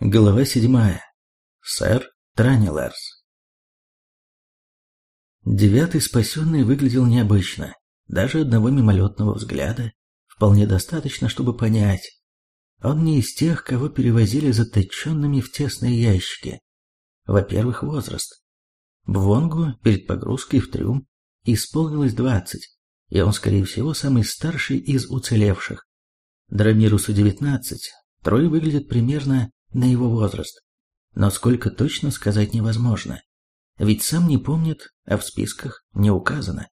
Глава седьмая. Сэр Траниларс. Девятый спасенный выглядел необычно. Даже одного мимолетного взгляда вполне достаточно, чтобы понять. Он не из тех, кого перевозили заточенными в тесные ящики. Во-первых, возраст. Бвонгу перед погрузкой в трюм исполнилось двадцать, и он, скорее всего, самый старший из уцелевших. Драмирусу девятнадцать, трое выглядят примерно на его возраст. Но сколько точно сказать невозможно. Ведь сам не помнит, а в списках не указано.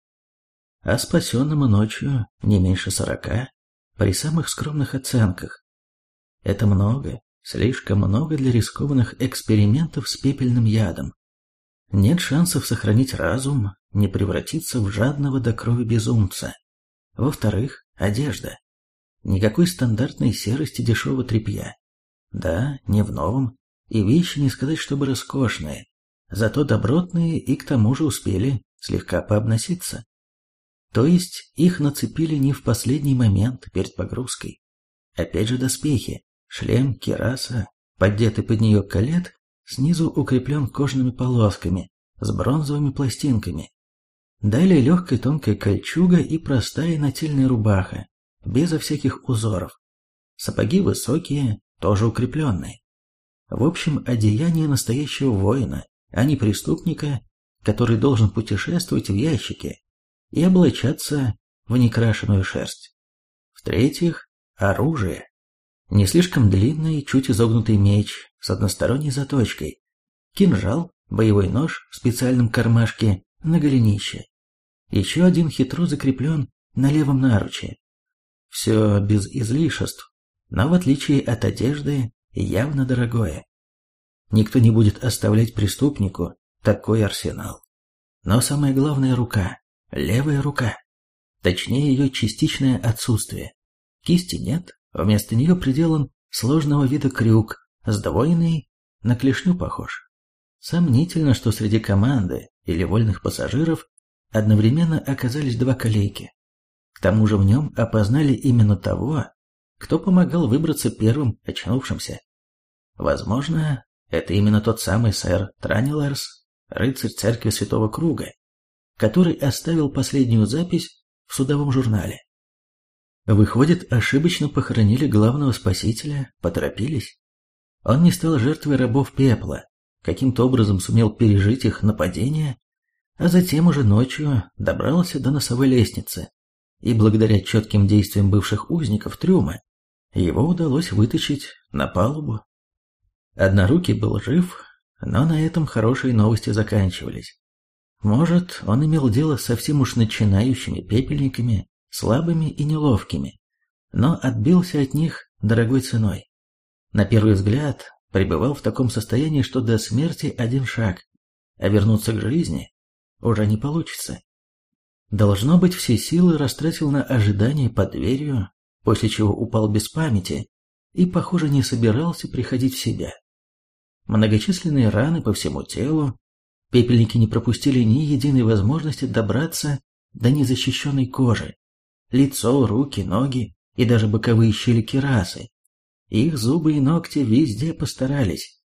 А спасенному ночью не меньше сорока, при самых скромных оценках. Это много, слишком много для рискованных экспериментов с пепельным ядом. Нет шансов сохранить разум, не превратиться в жадного до крови безумца. Во-вторых, одежда. Никакой стандартной серости дешевого тряпья. Да, не в новом, и вещи не сказать, чтобы роскошные, зато добротные и к тому же успели слегка пообноситься. То есть их нацепили не в последний момент перед погрузкой. Опять же доспехи, шлем, кераса, поддетый под нее колет, снизу укреплен кожаными полосками с бронзовыми пластинками. Далее легкая тонкая кольчуга и простая нательная рубаха, безо всяких узоров. Сапоги высокие, тоже укрепленный. В общем, одеяние настоящего воина, а не преступника, который должен путешествовать в ящике и облачаться в некрашенную шерсть. В-третьих, оружие. Не слишком длинный, чуть изогнутый меч с односторонней заточкой, кинжал, боевой нож в специальном кармашке на голенище. Еще один хитро закреплен на левом наруче. Все без излишеств, но в отличие от одежды, явно дорогое. Никто не будет оставлять преступнику такой арсенал. Но самое главное – рука, левая рука. Точнее, ее частичное отсутствие. Кисти нет, вместо нее приделан сложного вида крюк, сдвоенный, на клешню похож. Сомнительно, что среди команды или вольных пассажиров одновременно оказались два колейки. К тому же в нем опознали именно того, кто помогал выбраться первым очнувшимся. Возможно, это именно тот самый сэр Траниларс, рыцарь церкви Святого Круга, который оставил последнюю запись в судовом журнале. Выходит, ошибочно похоронили главного спасителя, поторопились. Он не стал жертвой рабов пепла, каким-то образом сумел пережить их нападение, а затем уже ночью добрался до носовой лестницы, и благодаря четким действиям бывших узников трюма его удалось вытащить на палубу. Однорукий был жив, но на этом хорошие новости заканчивались. Может, он имел дело с совсем уж начинающими пепельниками, слабыми и неловкими, но отбился от них дорогой ценой. На первый взгляд, пребывал в таком состоянии, что до смерти один шаг, а вернуться к жизни уже не получится. Должно быть, все силы растратил на ожидание под дверью, после чего упал без памяти и, похоже, не собирался приходить в себя. Многочисленные раны по всему телу, пепельники не пропустили ни единой возможности добраться до незащищенной кожи, лицо, руки, ноги и даже боковые щели керасы. Их зубы и ногти везде постарались.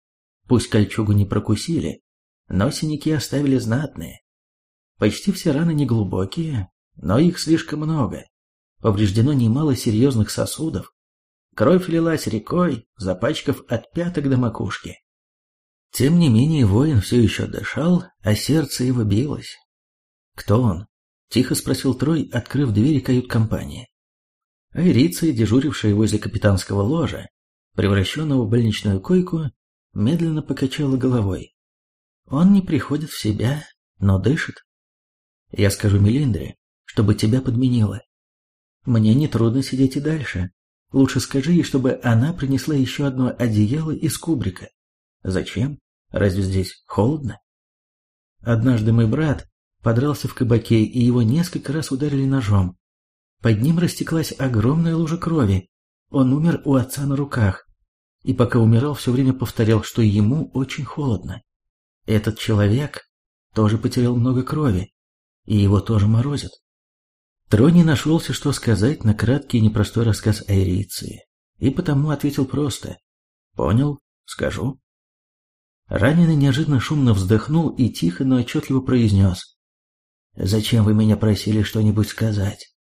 Пусть кольчугу не прокусили, но синяки оставили знатные. Почти все раны неглубокие, но их слишком много, Повреждено немало серьезных сосудов. Кровь лилась рекой, запачкав от пяток до макушки. Тем не менее, воин все еще дышал, а сердце его билось. «Кто он?» – тихо спросил Трой, открыв двери кают-компании. Айрица, дежурившая возле капитанского ложа, превращенного в больничную койку, медленно покачала головой. Он не приходит в себя, но дышит. Я скажу Мелиндре, чтобы тебя подменила. Мне нетрудно сидеть и дальше. Лучше скажи ей, чтобы она принесла еще одно одеяло из кубрика. Зачем? Разве здесь холодно? Однажды мой брат подрался в кабаке, и его несколько раз ударили ножом. Под ним растеклась огромная лужа крови. Он умер у отца на руках. И пока умирал, все время повторял, что ему очень холодно. Этот человек тоже потерял много крови, и его тоже морозит. Трони нашелся, что сказать на краткий и непростой рассказ Айриции, и потому ответил просто. Понял, скажу. Раненый неожиданно шумно вздохнул и тихо, но отчетливо произнес. «Зачем вы меня просили что-нибудь сказать?»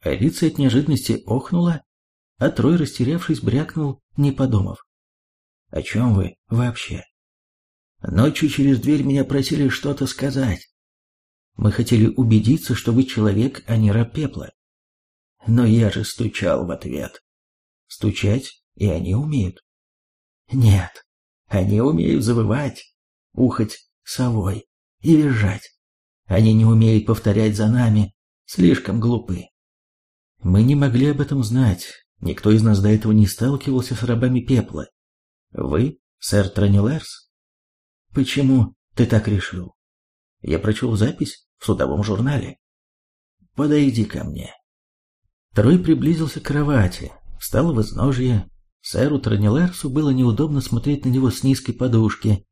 Алиция от неожиданности охнула, а Трой, растерявшись, брякнул, не подумав. «О чем вы вообще?» «Ночью через дверь меня просили что-то сказать. Мы хотели убедиться, что вы человек, а не раб пепла. Но я же стучал в ответ. Стучать и они умеют. Нет, они умеют завывать, ухать совой и визжать. Они не умеют повторять за нами, слишком глупы. Мы не могли об этом знать. Никто из нас до этого не сталкивался с рабами пепла. Вы, сэр Транилерс? Почему ты так решил? Я прочел запись в судовом журнале. Подойди ко мне. Трой приблизился к кровати, встал в изножье. Сэру Транилерсу было неудобно смотреть на него с низкой подушки,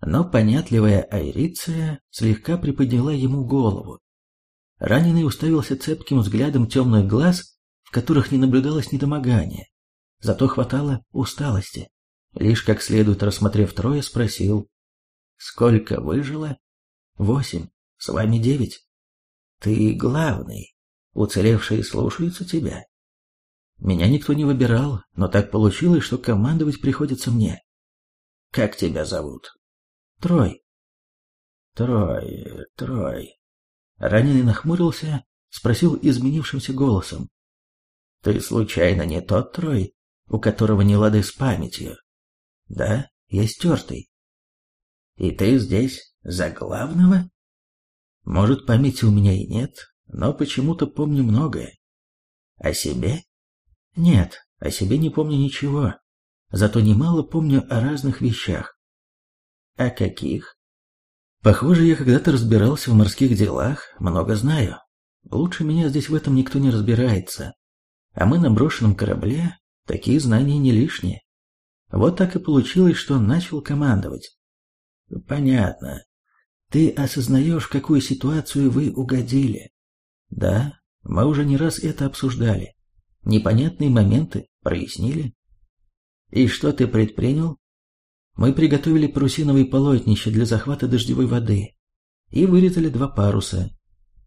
но понятливая Айриция слегка приподняла ему голову. Раненый уставился цепким взглядом темных глаз, в которых не наблюдалось недомогания, зато хватало усталости. Лишь как следует рассмотрев трое, спросил, «Сколько выжило?» «Восемь. С вами девять. Ты главный. Уцелевшие слушаются тебя. Меня никто не выбирал, но так получилось, что командовать приходится мне. Как тебя зовут? Трой. Трой, Трой. Раненый нахмурился, спросил изменившимся голосом. Ты случайно не тот Трой, у которого не лады с памятью? Да, я стертый. И ты здесь за главного? Может, памяти у меня и нет, но почему-то помню многое. О себе? Нет, о себе не помню ничего, зато немало помню о разных вещах. О каких? Похоже, я когда-то разбирался в морских делах, много знаю. Лучше меня здесь в этом никто не разбирается. А мы на брошенном корабле, такие знания не лишние. Вот так и получилось, что начал командовать. Понятно. Ты осознаешь, в какую ситуацию вы угодили. Да, мы уже не раз это обсуждали. Непонятные моменты прояснили. И что ты предпринял? Мы приготовили парусиновые полотнища для захвата дождевой воды и вырезали два паруса.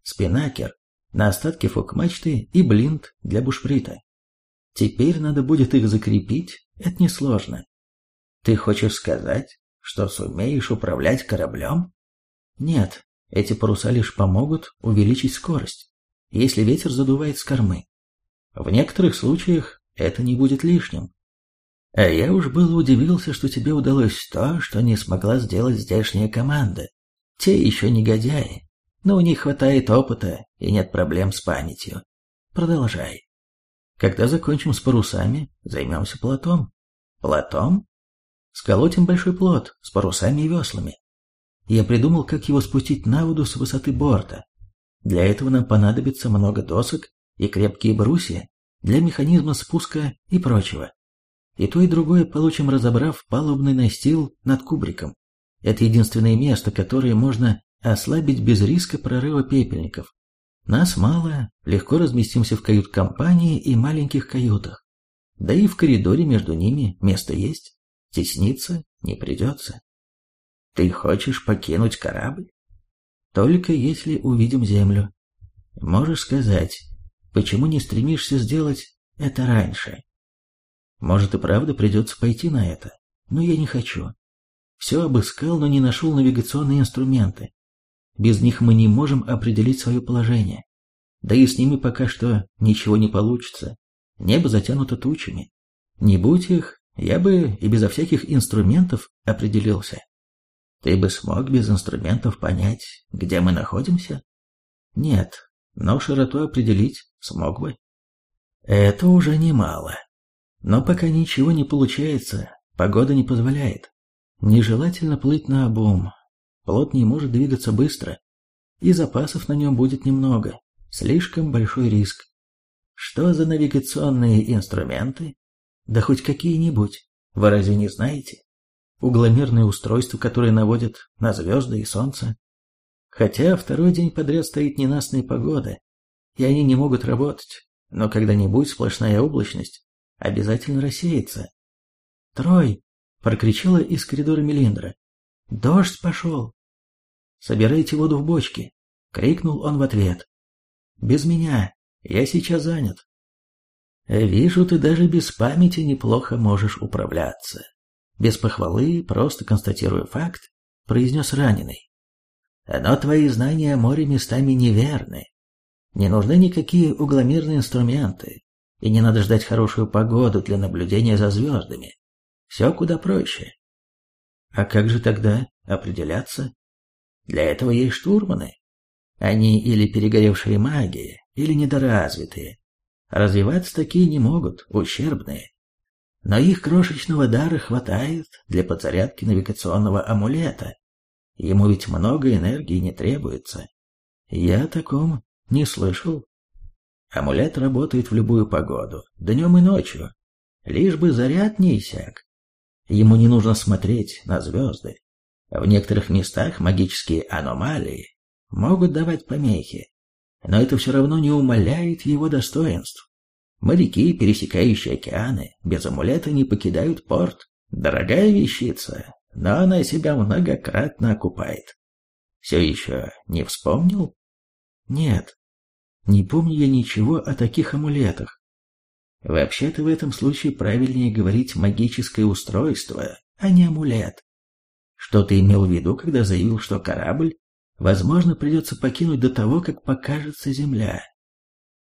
Спинакер на остатки фок-мачты и блинт для бушприта. Теперь надо будет их закрепить, это несложно. Ты хочешь сказать, что сумеешь управлять кораблем? Нет, эти паруса лишь помогут увеличить скорость, если ветер задувает с кормы. В некоторых случаях это не будет лишним. А я уж было удивился, что тебе удалось то, что не смогла сделать здешняя команда. Те еще негодяи, но у них хватает опыта и нет проблем с памятью. Продолжай. Когда закончим с парусами, займемся плотом. Плотом? Сколотим большой плот с парусами и веслами. Я придумал, как его спустить на воду с высоты борта. Для этого нам понадобится много досок и крепкие брусья для механизма спуска и прочего. И то, и другое получим, разобрав палубный настил над кубриком. Это единственное место, которое можно ослабить без риска прорыва пепельников. Нас мало, легко разместимся в кают-компании и маленьких каютах. Да и в коридоре между ними место есть. Тесниться не придется. Ты хочешь покинуть корабль? Только если увидим землю. Можешь сказать, почему не стремишься сделать это раньше? Может и правда придется пойти на это, но я не хочу. Все обыскал, но не нашел навигационные инструменты. Без них мы не можем определить свое положение. Да и с ними пока что ничего не получится. Небо затянуто тучами. Не будь их, я бы и безо всяких инструментов определился. Ты бы смог без инструментов понять, где мы находимся? Нет, но широту определить смог бы. Это уже немало. Но пока ничего не получается, погода не позволяет. Нежелательно плыть на обум. Плот не может двигаться быстро, и запасов на нем будет немного. Слишком большой риск. Что за навигационные инструменты? Да хоть какие-нибудь. Вы разве не знаете? угломерные устройства, которые наводят на звезды и солнце. Хотя второй день подряд стоит ненастная погода, и они не могут работать, но когда-нибудь сплошная облачность обязательно рассеется. Трой, прокричала из коридора Мелиндра. «Дождь пошел!» «Собирайте воду в бочке!» — крикнул он в ответ. «Без меня, я сейчас занят». «Вижу, ты даже без памяти неплохо можешь управляться». Без похвалы, просто констатируя факт, произнес раненый. «Но твои знания о море местами неверны. Не нужны никакие угломерные инструменты, и не надо ждать хорошую погоду для наблюдения за звездами. Все куда проще. А как же тогда определяться? Для этого есть штурманы. Они или перегоревшие маги, или недоразвитые. Развиваться такие не могут, ущербные. Но их крошечного дара хватает для подзарядки навигационного амулета. Ему ведь много энергии не требуется. Я о таком не слышал. Амулет работает в любую погоду, днем и ночью. Лишь бы заряд не иссяк. Ему не нужно смотреть на звезды. В некоторых местах магические аномалии могут давать помехи, но это все равно не умаляет его достоинств. Моряки, пересекающие океаны, без амулета не покидают порт. Дорогая вещица, но она себя многократно окупает. Все еще не вспомнил? Нет, не помню я ничего о таких амулетах. Вообще-то в этом случае правильнее говорить магическое устройство, а не амулет. Что ты имел в виду, когда заявил, что корабль, возможно, придется покинуть до того, как покажется Земля?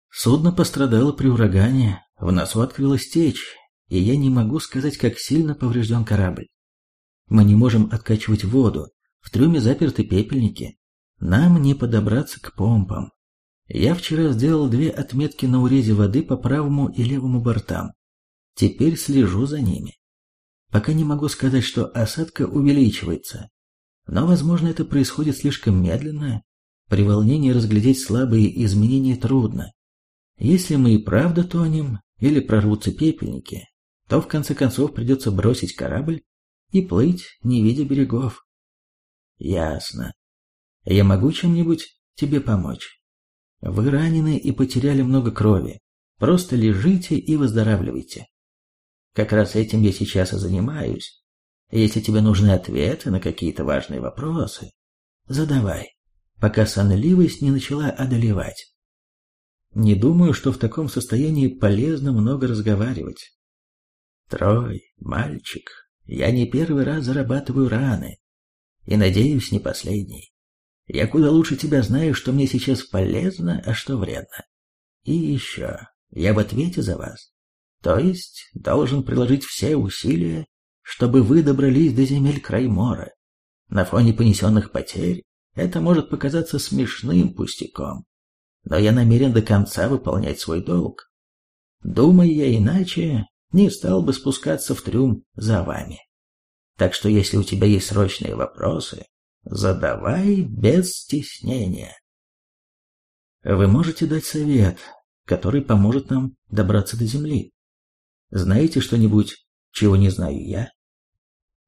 Судно пострадало при урагане, в носу открылась течь, и я не могу сказать, как сильно поврежден корабль. Мы не можем откачивать воду, в трюме заперты пепельники. Нам не подобраться к помпам. Я вчера сделал две отметки на урезе воды по правому и левому бортам. Теперь слежу за ними. Пока не могу сказать, что осадка увеличивается. Но, возможно, это происходит слишком медленно. При волнении разглядеть слабые изменения трудно. Если мы и правда тонем, или прорвутся пепельники, то в конце концов придется бросить корабль и плыть, не видя берегов. Ясно. Я могу чем-нибудь тебе помочь? Вы ранены и потеряли много крови. Просто лежите и выздоравливайте. Как раз этим я сейчас и занимаюсь. Если тебе нужны ответы на какие-то важные вопросы, задавай, пока сонливость не начала одолевать. Не думаю, что в таком состоянии полезно много разговаривать. Трой, мальчик, я не первый раз зарабатываю раны. И, надеюсь, не последний. Я куда лучше тебя знаю, что мне сейчас полезно, а что вредно. И еще, я в ответе за вас. То есть, должен приложить все усилия, чтобы вы добрались до земель Краймора. На фоне понесенных потерь это может показаться смешным пустяком, но я намерен до конца выполнять свой долг. Думая я иначе, не стал бы спускаться в трюм за вами. Так что если у тебя есть срочные вопросы, Задавай без стеснения. Вы можете дать совет, который поможет нам добраться до Земли. Знаете что-нибудь, чего не знаю я?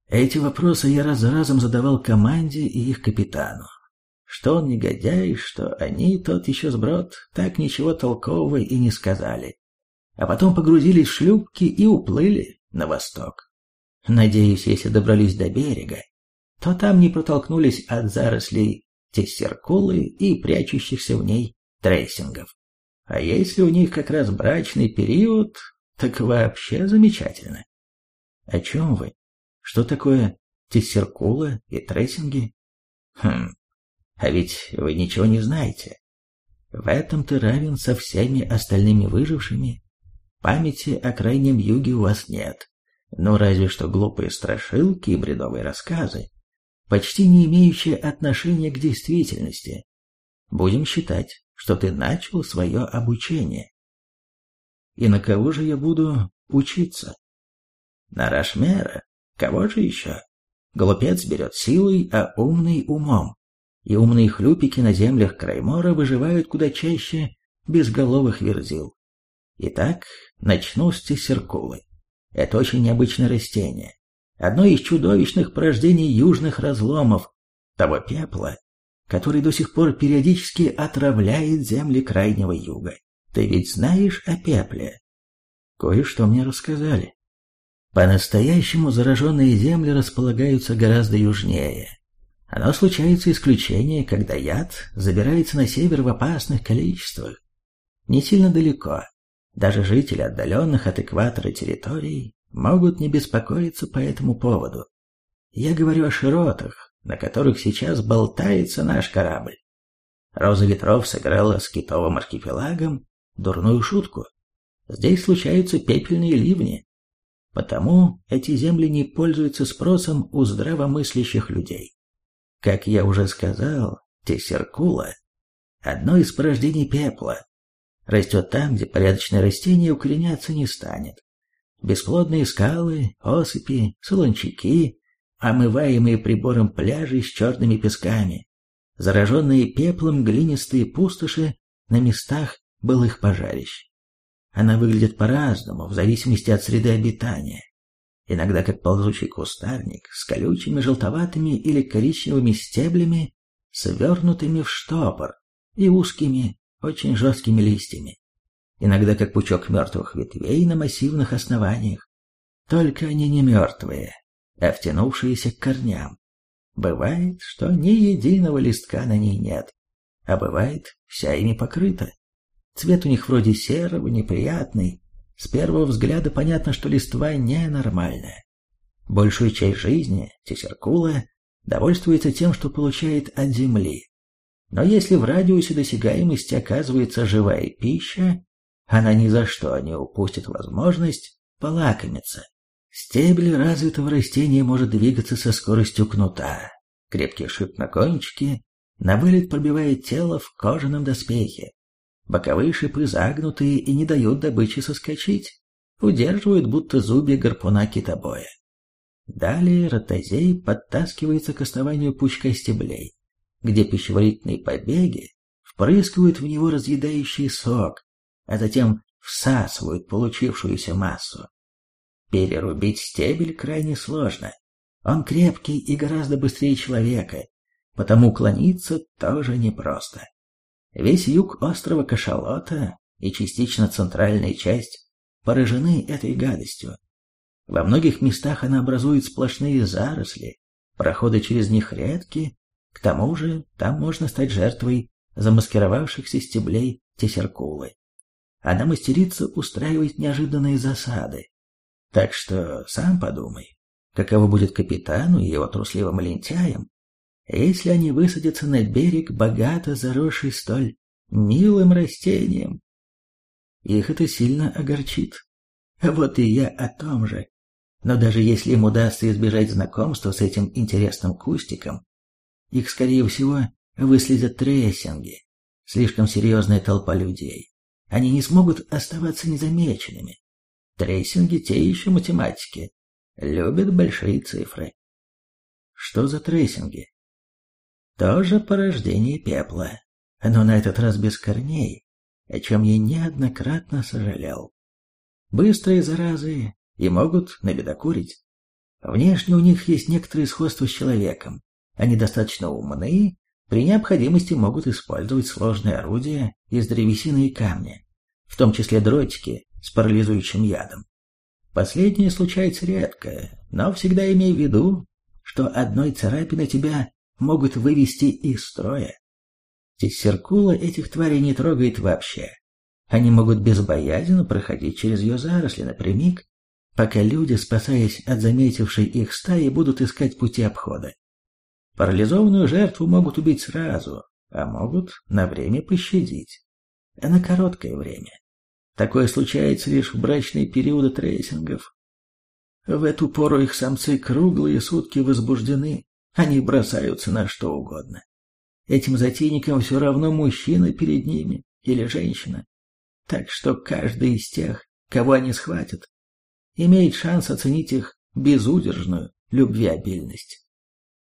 Эти вопросы я раз за разом задавал команде и их капитану. Что он негодяй, что они, тот еще сброд, так ничего толкового и не сказали. А потом погрузились в шлюпки и уплыли на восток. Надеюсь, если добрались до берега, то там не протолкнулись от зарослей тессеркулы и прячущихся в ней трессингов. А если у них как раз брачный период, так вообще замечательно. О чем вы? Что такое тессеркула и трессинги? Хм, а ведь вы ничего не знаете. В этом ты равен со всеми остальными выжившими. Памяти о крайнем юге у вас нет. Ну, разве что глупые страшилки и бредовые рассказы почти не имеющее отношения к действительности. Будем считать, что ты начал свое обучение. И на кого же я буду учиться? На Рашмера. Кого же еще? Глупец берет силой, а умный умом. И умные хлюпики на землях Краймора выживают куда чаще безголовых верзил. Итак, начну с тессеркулы. Это очень необычное растение одно из чудовищных порождений южных разломов, того пепла, который до сих пор периодически отравляет земли Крайнего Юга. Ты ведь знаешь о пепле? Кое-что мне рассказали. По-настоящему зараженные земли располагаются гораздо южнее. Оно случается исключение, когда яд забирается на север в опасных количествах. Не сильно далеко. Даже жители отдаленных от экватора территорий могут не беспокоиться по этому поводу. Я говорю о широтах, на которых сейчас болтается наш корабль. Роза ветров сыграла с китовым архипелагом дурную шутку. Здесь случаются пепельные ливни, потому эти земли не пользуются спросом у здравомыслящих людей. Как я уже сказал, тессеркула – одно из порождений пепла. Растет там, где порядочное растение укореняться не станет. Бесплодные скалы, осыпи, солончаки, омываемые прибором пляжи с черными песками, зараженные пеплом глинистые пустоши на местах былых пожарищ. Она выглядит по-разному, в зависимости от среды обитания. Иногда как ползучий кустарник с колючими желтоватыми или коричневыми стеблями, свернутыми в штопор и узкими, очень жесткими листьями. Иногда как пучок мертвых ветвей на массивных основаниях. Только они не мертвые, а втянувшиеся к корням. Бывает, что ни единого листка на ней нет, а бывает, вся ими покрыта. Цвет у них вроде серого, неприятный. С первого взгляда понятно, что листва ненормальная. Большую часть жизни Тесеркула довольствуется тем, что получает от земли. Но если в радиусе досягаемости оказывается живая пища, она ни за что не упустит возможность полакомиться. Стебель развитого растения может двигаться со скоростью кнута. Крепкий шип на кончике на вылет пробивает тело в кожаном доспехе. Боковые шипы загнутые и не дают добыче соскочить, удерживают будто зубья гарпуна китобоя. Далее ротозей подтаскивается к основанию пучка стеблей, где пищеварительные побеги впрыскивают в него разъедающий сок, а затем всасывают получившуюся массу. Перерубить стебель крайне сложно. Он крепкий и гораздо быстрее человека, потому клониться тоже непросто. Весь юг острова Кашалота и частично центральная часть поражены этой гадостью. Во многих местах она образует сплошные заросли, проходы через них редки, к тому же там можно стать жертвой замаскировавшихся стеблей тесеркулы. Она мастерится устраивать неожиданные засады, так что сам подумай, каково будет капитану и его трусливым лентяям, если они высадятся на берег, богато заросший столь милым растением. Их это сильно огорчит. Вот и я о том же. Но даже если им удастся избежать знакомства с этим интересным кустиком, их, скорее всего, выследят трейсинги. Слишком серьезная толпа людей. Они не смогут оставаться незамеченными. Трейсинги те еще математики. Любят большие цифры. Что за трейсинги? Тоже порождение пепла, но на этот раз без корней, о чем я неоднократно сожалел. Быстрые заразы и могут набедокурить. Внешне у них есть некоторые сходства с человеком. Они достаточно умны, при необходимости могут использовать сложные орудия из древесины и камня, в том числе дротики, с парализующим ядом. Последнее случается редко, но всегда имей в виду, что одной царапины тебя могут вывести из строя. Тессеркула этих тварей не трогает вообще. Они могут безбоязненно проходить через ее заросли напрямик, пока люди, спасаясь от заметившей их стаи, будут искать пути обхода. Парализованную жертву могут убить сразу, а могут на время пощадить. На короткое время. Такое случается лишь в брачные периоды трейсингов. В эту пору их самцы круглые сутки возбуждены, они бросаются на что угодно. Этим затейникам все равно мужчина перед ними или женщина. Так что каждый из тех, кого они схватят, имеет шанс оценить их безудержную любвеобильность.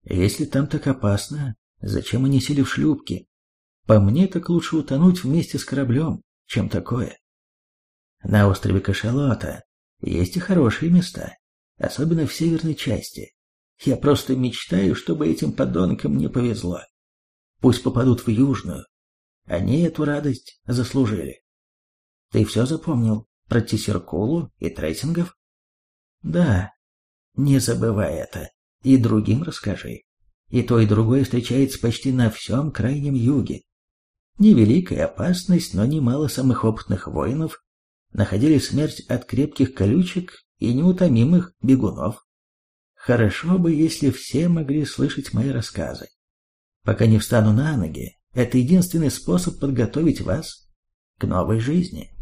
Если там так опасно, зачем они сели в шлюпки? По мне так лучше утонуть вместе с кораблем, чем такое. На острове Кашалота есть и хорошие места, особенно в северной части. Я просто мечтаю, чтобы этим подонкам не повезло. Пусть попадут в южную. Они эту радость заслужили. Ты все запомнил про Тисеркулу и Трейсингов? Да, не забывай это. И другим расскажи. И то, и другое встречается почти на всем крайнем юге. Невеликая опасность, но немало самых опытных воинов находили смерть от крепких колючек и неутомимых бегунов. Хорошо бы, если все могли слышать мои рассказы. Пока не встану на ноги, это единственный способ подготовить вас к новой жизни.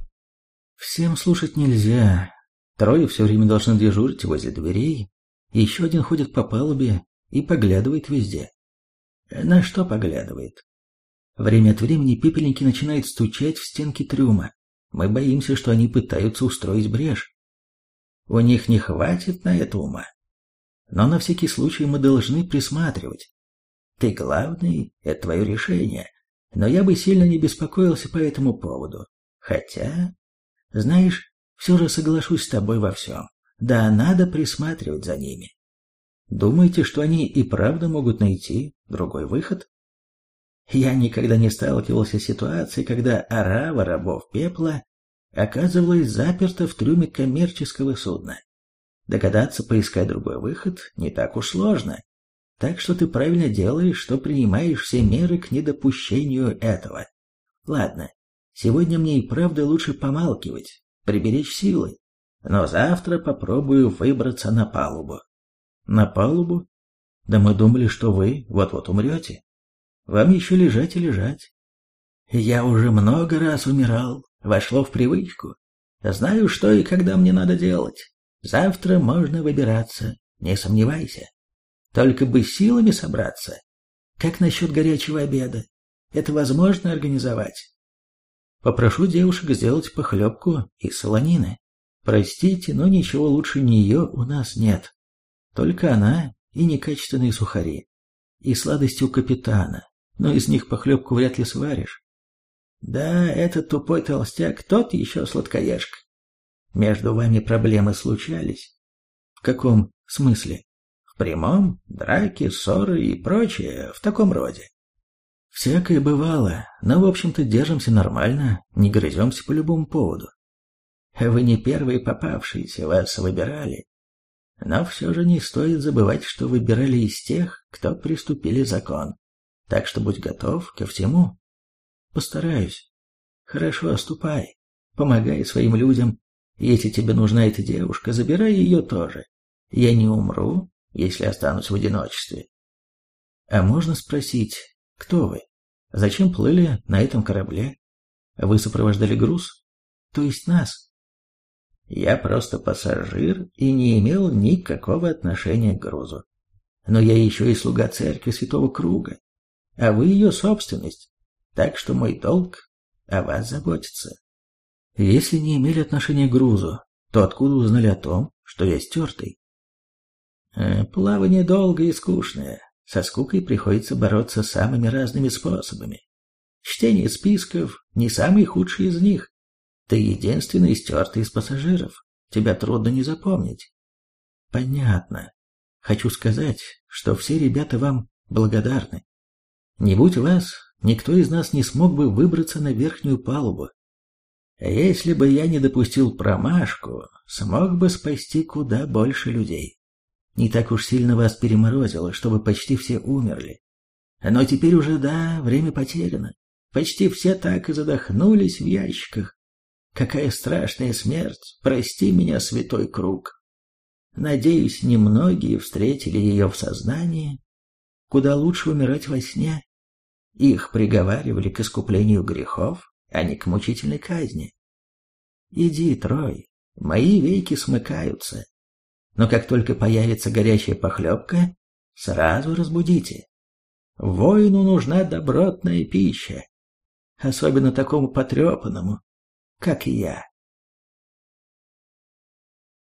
Всем слушать нельзя. Трое все время должны дежурить возле дверей, еще один ходит по палубе и поглядывает везде. На что поглядывает? Время от времени пепельники начинают стучать в стенки трюма. Мы боимся, что они пытаются устроить брешь. У них не хватит на это ума. Но на всякий случай мы должны присматривать. Ты главный, это твое решение. Но я бы сильно не беспокоился по этому поводу. Хотя, знаешь, все же соглашусь с тобой во всем. Да, надо присматривать за ними. Думаете, что они и правда могут найти другой выход? Я никогда не сталкивался с ситуацией, когда орава рабов пепла оказывалась заперта в трюме коммерческого судна. Догадаться поискать другой выход не так уж сложно. Так что ты правильно делаешь, что принимаешь все меры к недопущению этого. Ладно, сегодня мне и правда лучше помалкивать, приберечь силы, но завтра попробую выбраться на палубу. На палубу? Да мы думали, что вы вот-вот умрете. Вам еще лежать и лежать. Я уже много раз умирал, вошло в привычку. Знаю, что и когда мне надо делать. Завтра можно выбираться, не сомневайся. Только бы силами собраться. Как насчет горячего обеда? Это возможно организовать? Попрошу девушек сделать похлебку из солонины. Простите, но ничего лучше нее у нас нет. Только она и некачественные сухари. И сладости у капитана, но из них похлебку вряд ли сваришь. Да, этот тупой толстяк, тот еще сладкоежка. Между вами проблемы случались? В каком смысле? В прямом? Драки, ссоры и прочее, в таком роде. Всякое бывало, но, в общем-то, держимся нормально, не грыземся по любому поводу. Вы не первые попавшиеся, вас выбирали. Но все же не стоит забывать, что выбирали из тех, кто приступили закон. Так что будь готов ко всему. Постараюсь. Хорошо, ступай. Помогай своим людям. Если тебе нужна эта девушка, забирай ее тоже. Я не умру, если останусь в одиночестве. А можно спросить, кто вы? Зачем плыли на этом корабле? Вы сопровождали груз? То есть нас? Я просто пассажир и не имел никакого отношения к грузу. Но я еще и слуга церкви Святого Круга, а вы ее собственность, так что мой долг о вас заботиться. Если не имели отношения к грузу, то откуда узнали о том, что я стертый? Э, плавание долгое и скучное. Со скукой приходится бороться самыми разными способами. Чтение списков – не самый худший из них. Ты единственный стертый из пассажиров. Тебя трудно не запомнить. Понятно. Хочу сказать, что все ребята вам благодарны. Не будь вас, никто из нас не смог бы выбраться на верхнюю палубу. Если бы я не допустил промашку, смог бы спасти куда больше людей. Не так уж сильно вас переморозило, чтобы почти все умерли. Но теперь уже, да, время потеряно. Почти все так и задохнулись в ящиках. Какая страшная смерть! Прости меня, святой круг. Надеюсь, немногие встретили ее в сознании. Куда лучше умирать во сне. Их приговаривали к искуплению грехов, а не к мучительной казни. Иди, Трой, мои веки смыкаются. Но как только появится горячая похлебка, сразу разбудите. Воину нужна добротная пища, особенно такому потрепанному, как я.